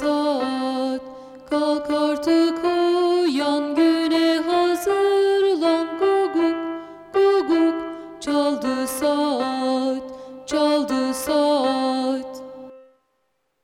saat. Kalk artık uyan güne hazırlan. Guguk guguk çaldı saat Çaldı saat.